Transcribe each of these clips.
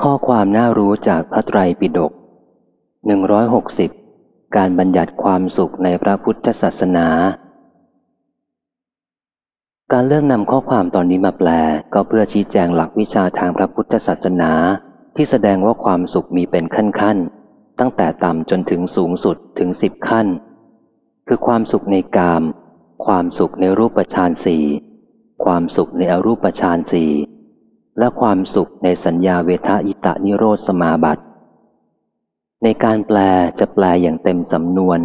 ข้อความน่ารู้จากพระไตรปิฎก160 การบัญญัติความสุขในพระพุทธศาสนา การเลือกนำข้อความตอนนี้มาแปล ก็เพื่อชี้แจงหลักวิชาทางพระพุทธศาสนา ที่แสดงว่าความสุขมีเป็นขั้นๆ ตั้งแต่ต่ำจนถึงสูงสุดถึงสิบขั้น คือความสุขในกาม ความสุขในรูปฌานสี่ ความสุขในอรูปฌานสี่ และความสุขในสัญญาเวทายตานิโรธสมาบัติ ในการแปลจะแปลอย่างเต็มสำนวน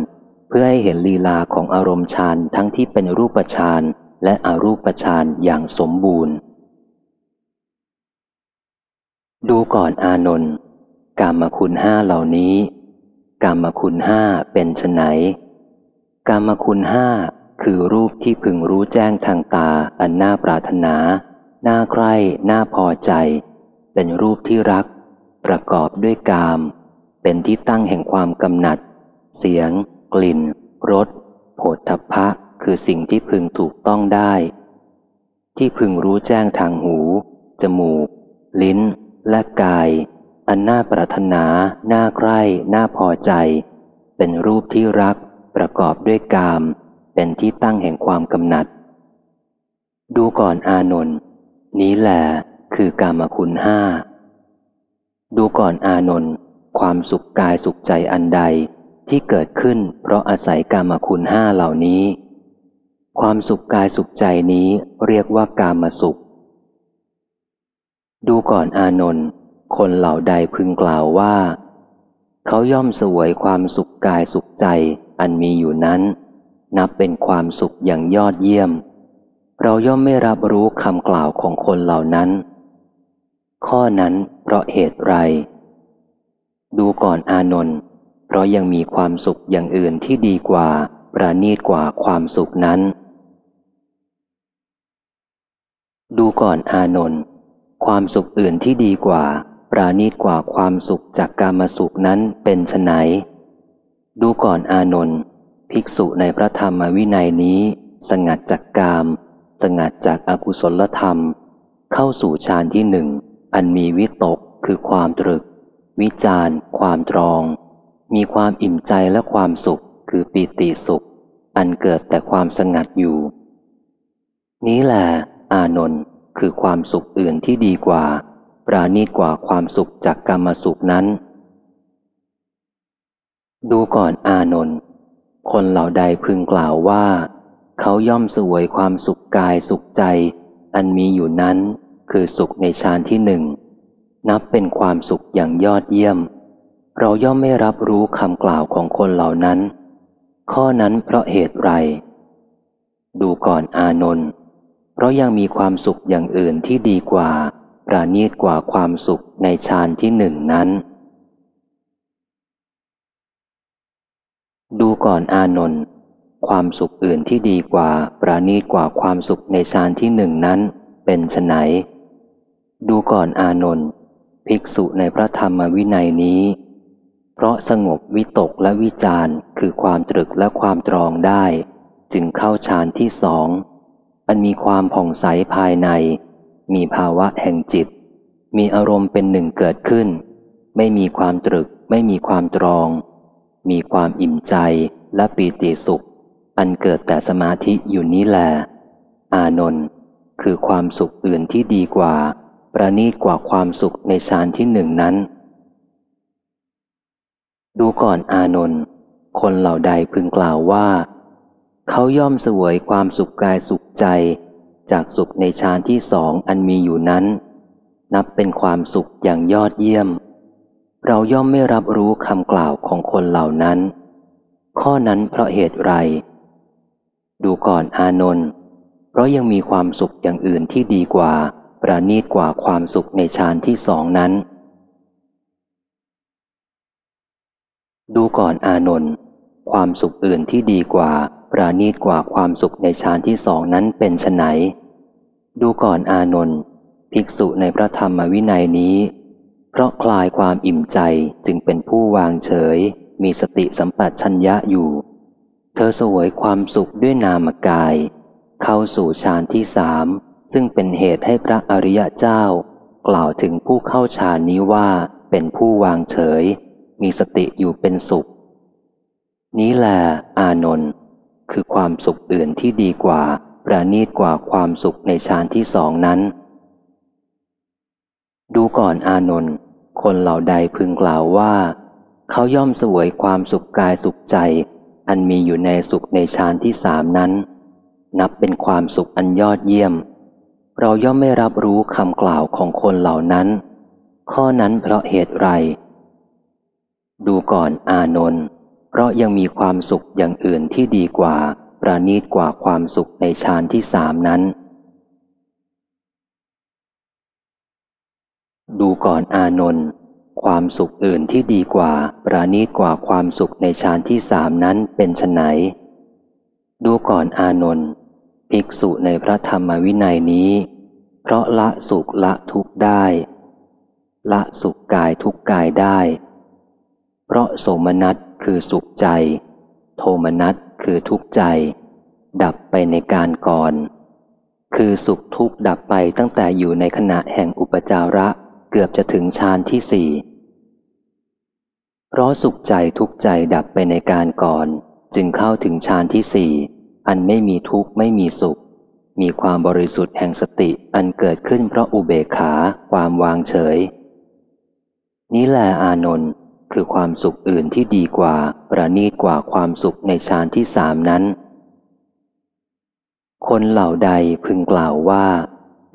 เพื่อให้เห็นลีลาของอารมณ์ฌานทั้งที่เป็นรูปฌานและอรูปฌานอย่างสมบูรณ์ ดูก่อนอานนท์กามคุณห้าเหล่านี้กามคุณห้าเป็นไฉนกามคุณห้าคือรูปที่พึงรู้แจ้งทางตาอันน่าปรารถนา น่าใคร่น่าพอใจ เป็นรูปที่รัก ประกอบด้วยกาม เป็นที่ตั้งแห่งความกำหนัด เสียง กลิ่นรสโผฏฐัพพะ คือสิ่งที่พึงถูกต้องได้ ที่พึงรู้แจ้งทางหู จมูก ลิ้น และกาย อันน่าปรารถนา น่าใคร่ น่าพอใจ เป็นรูปที่รัก ประกอบด้วยกาม เป็นที่ตั้งแห่งความกำหนัด ดูก่อนอานนท์ นี้แหละคือกามคุณห้า ดูก่อนอานนท์ความสุขกายสุขใจอันใดที่เกิดขึ้นเพราะอาศัยกามคุณห้าเหล่านี้ ความสุขกายสุขใจนี้เรียกว่ากามสุข ดูก่อนอานนท์คนเหล่าใดพึงกล่าวว่า เขาย่อมสวยความสุขกายสุขใจอันมีอยู่นั้น นับเป็นความสุขอย่างยอดเยี่ยม เราย่อมไม่รับรู้คำกล่าวของคนเหล่านั้น ข้อนั้นเพราะเหตุไร ดูก่อนอานนท์เพราะยังมีความสุขอย่างอื่นที่ดีกว่า ประณีตกว่าความสุขนั้น ดูก่อนอานนท์ความสุขอื่นที่ดีกว่า ปราณีตกว่าความสุขจากกามสุขนั้นเป็นไฉนดูก่อนอานนท์ภิกษุในพระธรรมวินัยนี้ สงัดจากกาม สงัดจากอากุศลธรรม เข้าสู่ฌานที่หนึ่ง อันมีวิตกคือความตรึก วิจารความตรอง มีความอิ่มใจและความสุขคือปีติสุข อันเกิดแต่ความสงัดอยู่ นี้แหละอานนท์คือความสุขอื่นที่ดีกว่า ปราณีตกว่าความสุขจากกรรมสุขนั้น ดูก่อนอานนท์คนเหล่าใดพึงกล่าวว่า เขาย่อมสวยความสุขกายสุขใจ อันมีอยู่นั้น คือสุขในฌานที่หนึ่ง นับเป็นความสุขอย่างยอดเยี่ยม เราย่อมไม่รับรู้คำกล่าวของคนเหล่านั้น ข้อนั้นเพราะเหตุไร ดูก่อนอานนท์เพราะยังมีความสุขอย่างอื่นที่ดีกว่า ประณีตกว่าความสุขในฌานที่หนึ่งนั้น ดูก่อนอานนท์ ความสุขอื่นที่ดีกว่าปราณีตกว่าความสุขในฌานที่หนึ่งนั้น เป็นไฉนดูก่อนอานนท์ภิกษุในพระธรรมวินัยนี้ เพราะสงบวิตกและวิจารคือความตรึกและความตรองได้ จึงเข้าฌานที่สองอันมีความผ่องใสภายใน มีภาวะแห่งจิต มีอารมณ์เป็นหนึ่งเกิดขึ้น ไม่มีความตรึก ไม่มีความตรอง มีความอิ่มใจและปีติสุข อันเกิดแต่สมาธิอยู่นี้แล อานนท์คือความสุขอื่นที่ดีกว่า ประณีตกว่าความสุขในฌานที่หนึ่งนั้น ดูก่อนอานนท์คนเหล่าใดพึงกล่าวว่า เขาย่อมสวยความสุขกายสุขใจ จากสุขในฌานที่สองอันมีอยู่นั้น นับเป็นความสุขอย่างยอดเยี่ยม เราย่อมไม่รับรู้คำกล่าวของคนเหล่านั้น ข้อนั้นเพราะเหตุไร ดูก่อนอานนท์เพราะยังมีความสุขอย่างอื่นที่ดีกว่า ประณีตกว่าความสุขในฌานที่สองนั้น ดูก่อนอานนท์ความสุขอื่นที่ดีกว่า ประณีตกว่าความสุขในฌานที่สองนั้นเป็นไฉนดูก่อนอานนท์ภิกษุในพระธรรมวินัยนี้ เพราะคลายความอิ่มใจจึงเป็นผู้วางเฉย มีสติสัมปชัญญะอยู่ เธอสวยความสุขด้วยนามกาย เข้าสู่ฌานที่สามซึ่งเป็นเหตุให้พระอริยเจ้า กล่าวถึงผู้เข้าฌานนี้ว่าเป็นผู้วางเฉย มีสติอยู่เป็นสุข นี้แหละอานนท์คือความสุขอื่นที่ดีกว่า ประณีตกว่าความสุขในฌานที่สองนั้น ดูก่อนอานนท์คนเหล่าใดพึงกล่าวว่า เขาย่อมสวยความสุขกายสุขใจ อันมีอยู่ในสุขในฌานที่สามนั้น นับเป็นความสุขอันยอดเยี่ยม เราย่อมไม่รับรู้คำกล่าวของคนเหล่านั้น ข้อนั้นเพราะเหตุไร ดูก่อนอานนท์เพราะยังมีความสุขอย่างอื่นที่ดีกว่า ประณีตกว่าความสุขในฌานที่สามนั้น ดูก่อนอานนท์ ความสุขอื่นที่ดีกว่าประณีตกว่าความสุขในฌานที่สามนั้นเป็นไฉนดูก่อนอานนท์ภิกษุในพระธรรมวินัยนี้ เพราะละสุขละทุกข์ได้ ละสุขกายทุกกายได้ เพราะโสมนัสคือสุขใจ โทมนัสคือทุกข์ใจ ดับไปในการก่อน คือสุขทุกข์ดับไปตั้งแต่อยู่ในขณะแห่งอุปจาระเกือบจะถึงฌานที่สี่ เพราะสุขใจทุกใจดับไปในการก่อน จึงเข้าถึงฌานที่สี่อันไม่มีทุกข์ไม่มีสุข มีความบริสุทธิ์แห่งสติอันเกิดขึ้นเพราะอุเบกขาความวางเฉย นี้แหละอานนท์คือความสุขอื่นที่ดีกว่าประณีตกว่าความสุขในฌานที่สามนั้น คนเหล่าใดพึงกล่าวว่า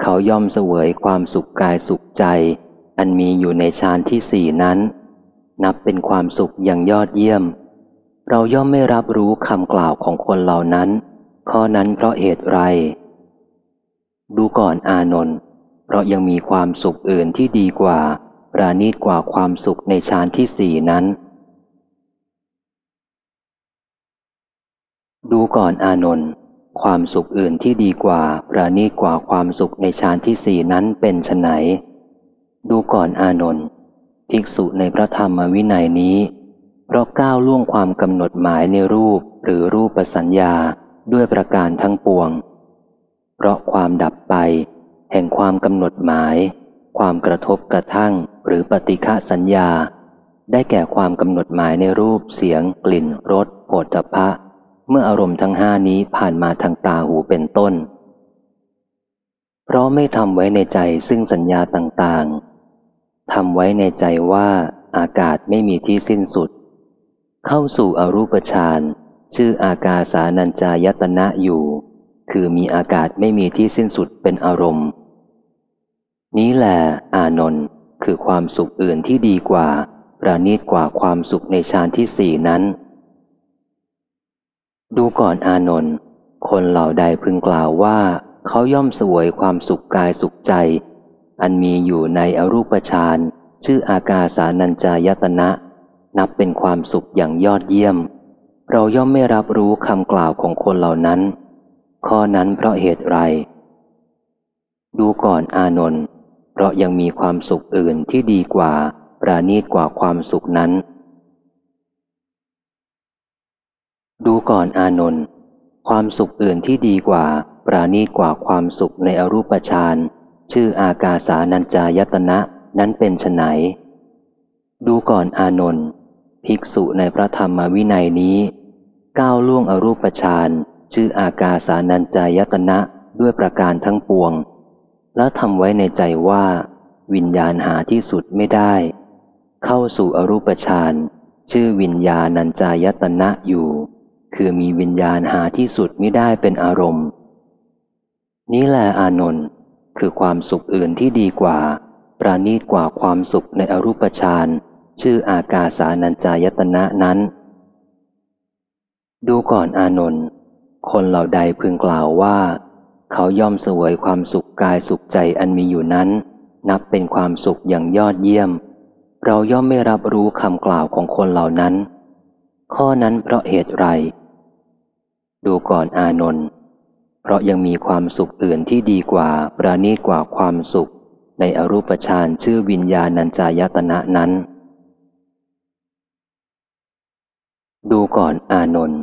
เขาย่อมเสวยความสุขกายสุขใจ อันมีอยู่ในฌานที่สี่นั้น นับเป็นความสุขอย่างยอดเยี่ยม เราย่อมไม่รับรู้คำกล่าวของคนเหล่านั้น ข้อนั้นเพราะเหตุไร ดูก่อนอานนท์เพราะยังมีความสุขอื่นที่ดีกว่าประณีตกว่าความสุขในฌานที่สี่นั้น ดูก่อนอานนท์ความสุขอื่นที่ดีกว่า ประณีตกว่าความสุขในฌานที่สี่นั้นเป็นไฉนดูก่อนอานนท์ ภิกษุในพระธรรมวินัยนี้ เพราะก้าวล่วงความกำหนดหมายในรูปหรือรูปสัญญาด้วยประการทั้งปวง เพราะความดับไป แห่งความกำหนดหมาย ความกระทบกระทั่งหรือปฏิฆะสัญญา ได้แก่ความกำหนดหมายในรูปเสียง กลิ่นรสโผฏฐพะเมื่ออารมณ์ทั้งห้านี้ผ่านมาทางตาหูเป็นต้น เพราะไม่ทำไว้ในใจซึ่งสัญญาต่างๆ ทำไว้ในใจว่าอากาศไม่มีที่สิ้นสุด เข้าสู่อรูปฌานชื่ออากาสานัญจายตนะอยู่ คือมีอากาศไม่มีที่สิ้นสุดเป็นอารมณ์ นี้แหละอานนท์คือความสุขอื่นที่ดีกว่า ประณีตกว่าความสุขในฌานที่สี่นั้น ดูก่อนอานนท์คนเหล่าใดพึงกล่าวว่า เขาย่อมสวยความสุขกายสุขใจ อันมีอยู่ในอรูปฌานชื่ออากาสานัญจายตนะ นับเป็นความสุขอย่างยอดเยี่ยม เราย่อมไม่รับรู้คำกล่าวของคนเหล่านั้น ข้อนั้นเพราะเหตุไร ดูก่อนอานนท์เพราะยังมีความสุขอื่นที่ดีกว่า ประณีตกว่าความสุขนั้น ดูก่อนอานนท์ความสุขอื่นที่ดีกว่า ปราณีตกว่าความสุขในอรูปฌาน ชื่ออากาสานัญจายตนะนั้นเป็นไฉนดูก่อนอานนท์ภิกษุในพระธรรมวินัยนี้ ก้าวล่วงอรูปฌานชื่ออากาสานัญจายตนะด้วยประการทั้งปวง แล้วทำไว้ในใจว่า วิญญาณหาที่สุดไม่ได้ เข้าสู่อรูปฌานชื่อวิญญาณัญจายตนะอยู่ คือมีวิญญาณหาที่สุดไม่ได้เป็นอารมณ์ นี้แหละอานนท์ คือความสุขอื่นที่ดีกว่า ประณีตกว่าความสุขในอรูปฌานชื่ออากาสานัญจายตนะนั้น ดูก่อนอานนท์คนเหล่าใดพึงกล่าวว่า เขาย่อมเสวยความสุขกายสุขใจอันมีอยู่นั้น นับเป็นความสุขอย่างยอดเยี่ยม เราย่อมไม่รับรู้คำกล่าวของคนเหล่านั้น ข้อนั้นเพราะเหตุไร ดูก่อนอานนท์ เพราะยังมีความสุขอื่นที่ดีกว่าประณีตกว่าความสุข ในอรูปฌานชื่อวิญญาณัญจายตนะนั้น ดูก่อนอานนท์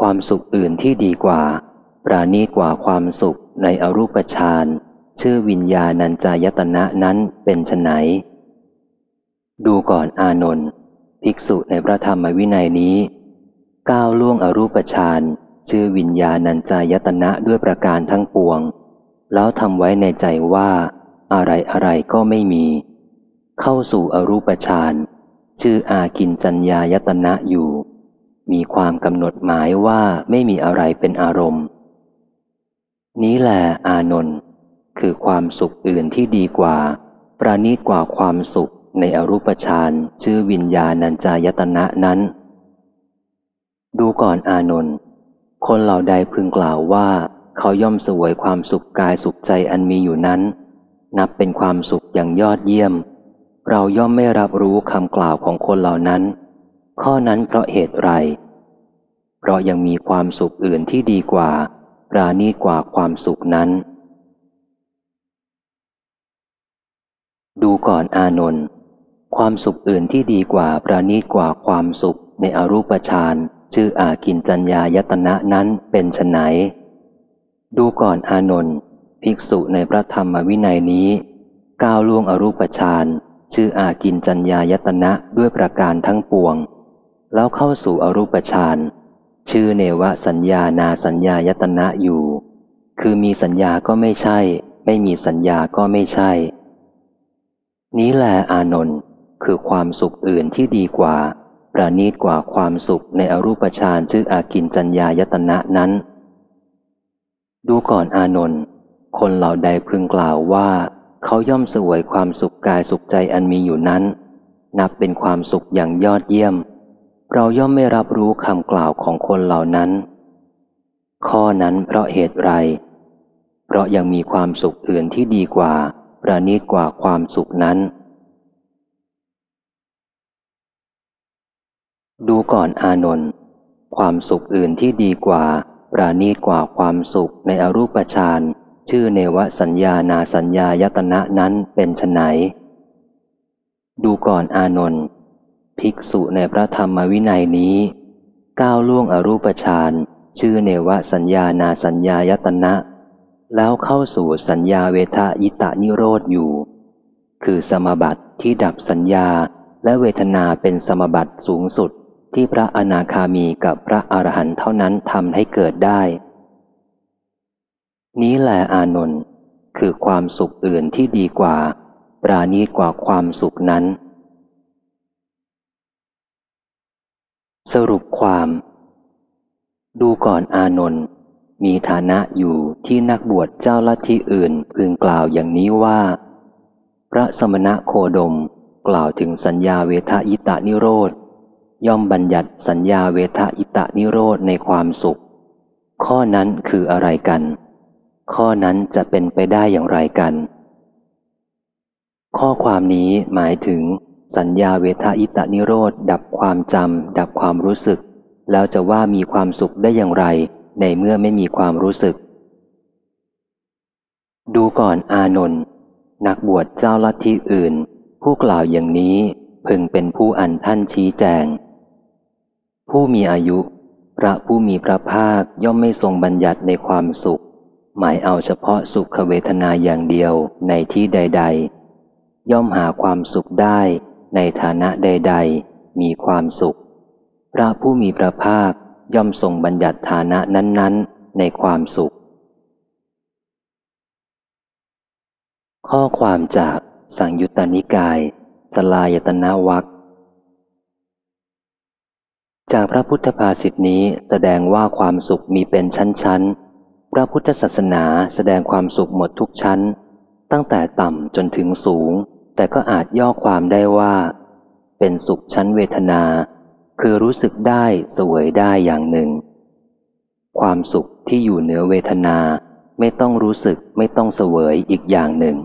ความสุขอื่นที่ดีกว่า ปราณีตกว่าความสุขในอรูปฌานชื่อวิญญาณัญจายตนะนั้นเป็นไฉนดูก่อนอานนท์ภิกษุในพระธรรมวินัยนี้ ก้าวล่วงอรูปฌาน ชื่อวิญญาณัญจายตนะด้วยประการทั้งปวง แล้วทำไว้ในใจว่า อะไรอะไรก็ไม่มี เข้าสู่อรูปฌานชื่ออากินจัญญายตนะอยู่ มีความกำหนดหมายว่าไม่มีอะไรเป็นอารมณ์ นี้แหละอานนท์คือความสุขอื่นที่ดีกว่า ประณีตกว่าความสุขในอรูปฌานชื่อวิญญาณัญจายตนะนั้น ดูก่อนอานนท์ คนเหล่าใดพึงกล่าวว่าเขาย่อมสวยความสุขกายสุขใจอันมีอยู่นั้น นับเป็นความสุขอย่างยอดเยี่ยม เราย่อมไม่รับรู้คำกล่าวของคนเหล่านั้น ข้อนั้นเพราะเหตุไร เพราะยังมีความสุขอื่นที่ดีกว่า ปราณีตกว่าความสุขนั้น ดูก่อนอานนท์ความสุขอื่นที่ดีกว่าปราณีตกว่าความสุขในอรูปฌาน ชื่ออากินจัญญายตนะนั้นเป็นไฉนดูก่อนอานนท์ภิกษุในพระธรรมวินัยนี้ ก้าวล่วงอรูปฌานชื่ออากินจัญญายตนะด้วยประการทั้งปวง แล้วเข้าสู่อรูปฌานชื่อเนวสัญญานาสัญญายตนะอยู่ คือมีสัญญาก็ไม่ใช่ ไม่มีสัญญาก็ไม่ใช่ นี้แหละอานนท์คือความสุขอื่นที่ดีกว่า ประณีตกว่าความสุขในอรูปฌานชื่ออากินจัญญายตนะนั้น ดูก่อนอานนท์คนเหล่าใดพึงกล่าวว่า เขาย่อมสวยความสุขกายสุขใจอันมีอยู่นั้น นับเป็นความสุขอย่างยอดเยี่ยม เราย่อมไม่รับรู้คำกล่าวของคนเหล่านั้น ข้อนั้นเพราะเหตุไร เพราะยังมีความสุขอื่นที่ดีกว่า ประณีตกว่าความสุขนั้น ดูก่อนอานนท์ความสุขอื่นที่ดีกว่า ปราณีตกว่าความสุขในอรูปฌานชื่อเนวสัญญานาสัญญายตนะนั้นเป็นไฉนดูก่อนอานนท์ภิกษุในพระธรรมวินัยนี้ ก้าวล่วงอรูปฌานชื่อเนวสัญญานาสัญญายตนะ แล้วเข้าสู่สัญญาเวทายตานิโรธอยู่ คือสมบัติที่ดับสัญญาและเวทนาเป็นสมบัติสูงสุด ที่พระอนาคามีกับพระอรหันต์เท่านั้นทำให้เกิดได้ นี้แหละอานนท์คือความสุขอื่นที่ดีกว่า ปราณีตกว่าความสุขนั้น สรุปความ ดูก่อนอานนท์มีฐานะอยู่ที่นักบวชเจ้าลัทธิอื่นพึงกล่าวอย่างนี้ว่า พระสมณะโคดมกล่าวถึงสัญญาเวทายตานิโรธ ย่อมบัญญัติสัญญาเวทะอิตะนิโรธในความสุข ข้อนั้นคืออะไรกัน ข้อนั้นจะเป็นไปได้อย่างไรกัน ข้อความนี้หมายถึง สัญญาเวทะอิตะนิโรธดับความจำดับความรู้สึก แล้วจะว่ามีความสุขได้อย่างไร ในเมื่อไม่มีความรู้สึก ดูก่อนอานนท์นักบวชเจ้าลัทธิอื่น ผู้กล่าวอย่างนี้พึงเป็นผู้อันท่านชี้แจง ผู้มีอายุ พระผู้มีพระภาคย่อมไม่ทรงบัญญัติในความสุข หมายเอาเฉพาะสุขเวทนาอย่างเดียวในที่ใด ๆ ย่อมหาความสุขได้ในฐานะใด ๆ มีความสุข พระผู้มีพระภาคย่อมทรงบัญญัติฐานะนั้น ๆ ในความสุข ข้อความจากสังยุตตนิกาย สลายตนาวัค จากพระพุทธภาษิตนี้แสดงว่าความสุขมีเป็นชั้นๆ พระพุทธศาสนาแสดงความสุขหมดทุกชั้น ตั้งแต่ต่ำจนถึงสูง แต่ก็อาจย่อความได้ว่า เป็นสุขชั้นเวทนา คือรู้สึกได้สวยได้อย่างหนึ่ง ความสุขที่อยู่เหนือเวทนาไม่ต้องรู้สึกไม่ต้องเสวยอีกอย่างหนึ่ง